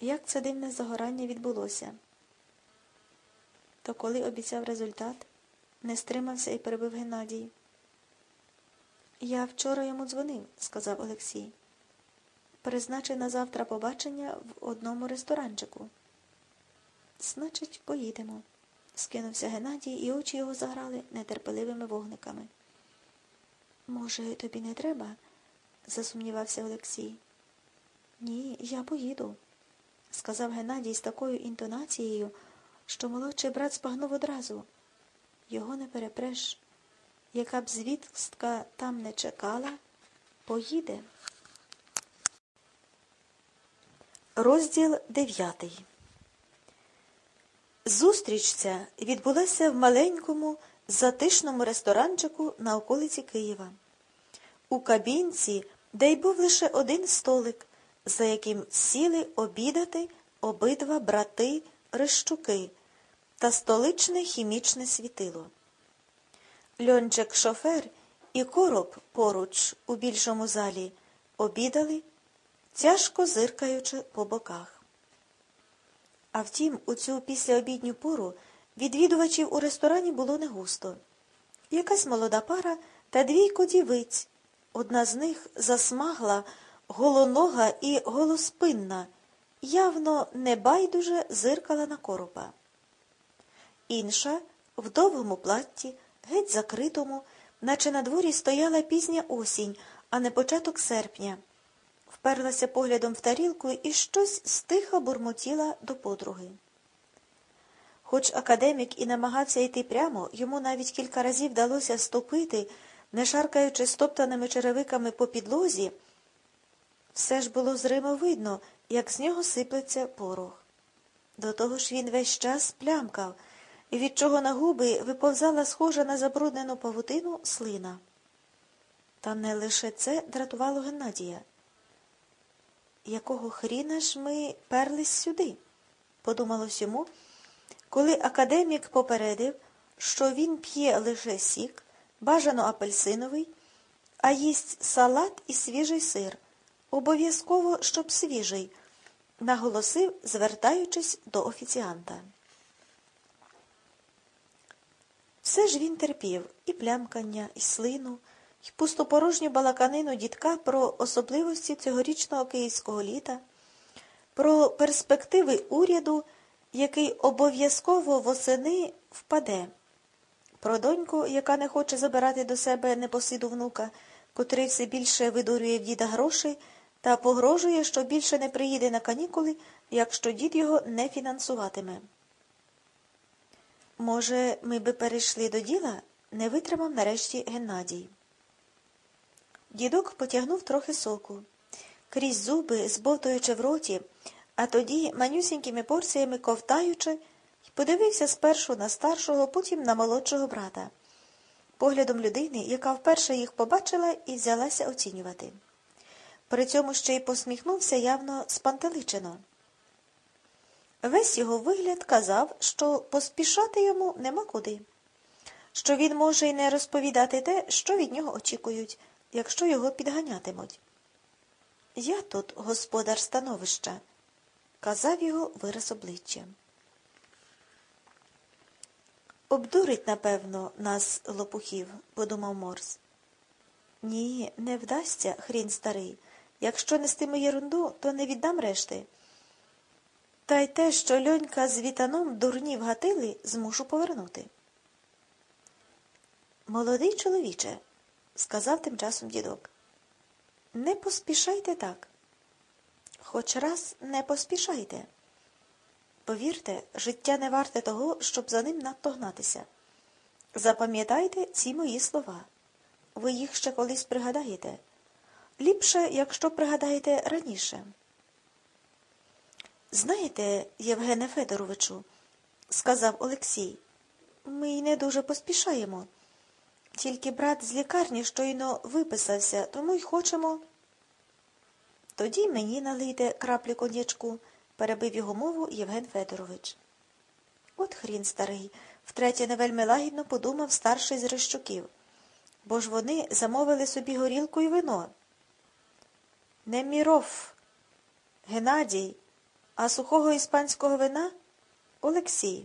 як це дивне загорання відбулося. То коли обіцяв результат, не стримався і перебив Геннадій. Я вчора йому дзвонив, сказав Олексій. Призначив на завтра побачення в одному ресторанчику. Значить, поїдемо, скинувся Геннадій, і очі його заграли нетерпеливими вогниками. Може, тобі не треба? засумнівався Олексій. Ні, я поїду, сказав Геннадій з такою інтонацією, що молодший брат спагнув одразу. Його не перепреш, яка б звістка там не чекала, поїде. Розділ дев'ятий. Зустріч ця відбулася в маленькому, затишному ресторанчику на околиці Києва. У кабінці, де й був лише один столик, за яким сіли обідати обидва брати Рищуки та столичне хімічне світило. Льончик шофер і короб поруч у більшому залі обідали, тяжко зиркаючи по боках. А втім, у цю післяобідню пору відвідувачів у ресторані було не густо. Якась молода пара та двійко дівиць. Одна з них засмагла, голонога і голоспинна, явно небайдуже зиркала на коропа. Інша в довгому платті, геть закритому, наче на дворі стояла пізня осінь, а не початок серпня. Вперлася поглядом в тарілку і щось стиха бурмотіла до подруги. Хоч академік і намагався йти прямо, йому навіть кілька разів вдалося ступити, не шаркаючи стоптаними черевиками по підлозі, все ж було зримо видно, як з нього сиплеться порох. До того ж він весь час плямкав, від чого на губи виповзала схожа на забруднену павутину слина. Та не лише це дратувало Геннадія. Якого хріна ж ми перлись сюди? подумалось йому, коли академік попередив, що він п'є лише сік, бажано апельсиновий, а їсть салат і свіжий сир. Обов'язково, щоб свіжий, наголосив, звертаючись до офіціанта. Все ж він терпів і плямкання, і слину, і пустопорожню балаканину дітка про особливості цьогорічного київського літа, про перспективи уряду, який обов'язково восени впаде, про доньку, яка не хоче забирати до себе непосиду внука, котрий все більше видурює в діда грошей та погрожує, що більше не приїде на канікули, якщо дід його не фінансуватиме. Може, ми би перейшли до діла? не витримав нарешті Геннадій. Дідок потягнув трохи соку. Крізь зуби, збовтуючи в роті, а тоді манюсінькими порціями ковтаючи, подивився спершу на старшого, потім на молодшого брата, поглядом людини, яка вперше їх побачила і взялася оцінювати. При цьому ще й посміхнувся явно спантеличено. Весь його вигляд казав, що поспішати йому нема куди, що він може й не розповідати те, що від нього очікують, якщо його підганятимуть. Я тут господар становища, казав його вираз обличчя. Обдурить, напевно, нас лопухів, подумав Морс. Ні, не вдасться, хрін старий. Якщо нестиму єрунду, то не віддам решти. Та й те, що льонька з вітаном дурні вгатили, змушу повернути. Молодий чоловіче, сказав тим часом дідок, не поспішайте так. Хоч раз не поспішайте. Повірте, життя не варте того, щоб за ним надто гнатися. Запам'ятайте ці мої слова. Ви їх ще колись пригадаєте. Ліпше, якщо пригадаєте раніше. Знаєте, Євгене Федоровичу, сказав Олексій, ми й не дуже поспішаємо. Тільки брат з лікарні щойно виписався, тому й хочемо. Тоді мені налийте краплю конячку, перебив його мову Євген Федорович. От хрін старий, втретє не вельми лагідно подумав старший з Рищуків, бо ж вони замовили собі горілку і вино. Неміров, Геннадій, а сухого іспанського вина Олексій.